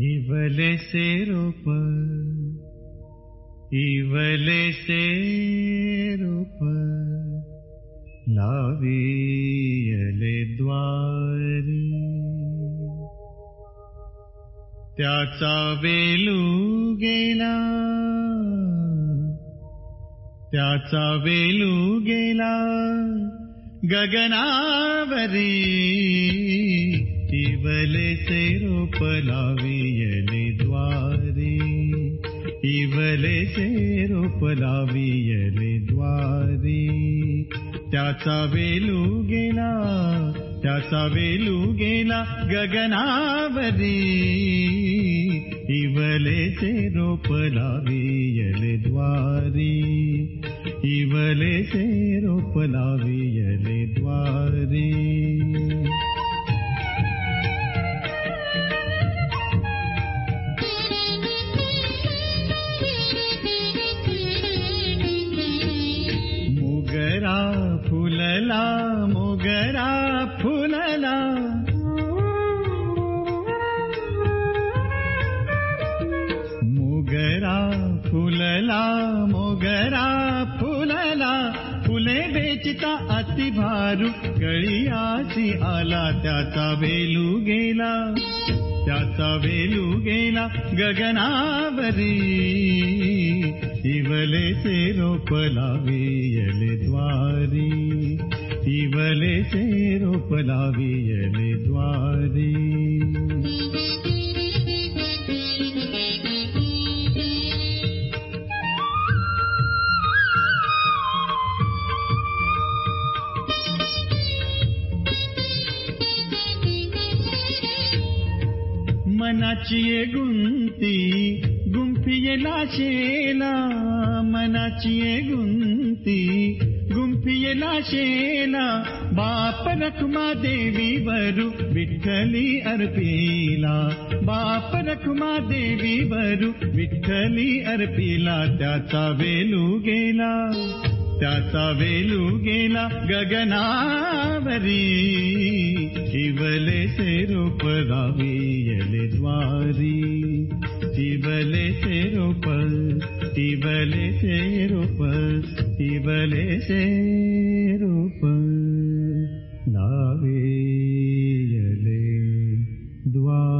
इवले से रूप इवले द्वारी। त्याचा वेलू गेला त्याचा वेलू गेला गगनावरी इवले से रोप लावियले द्वारी। इवले से रोप लावियले द्वारी। त्याचा वेलू गेला त्याचा वेलू गेला गगनावरी। इवले से रोप लावियले द्वारी। इवले से रोप लावियले द्वारी मुगरा फुलला मुगरा फुलला। मुगरा फुलला मुगरा फुलला। फुले बेचता अति भारू कळियाची आला त्याचा वेलू गेला वेलू गेला गगनावरी इवले से रोप लावियले द्वारी इवले से रोप मनाची ये गुंती गुंफियला शेला मनाची ये गुंती गुंफियला शेला बाप रखमा देवी वरु विठ्ठली अर्पिला बाप रखमा देवी वरु विठ्ठली अर्पिला त्याचा वेलू गेला गगनावरी शिवले से रूप रावियले द्वारी शिवले से रूप शिवले से रूप लावियले द्वारी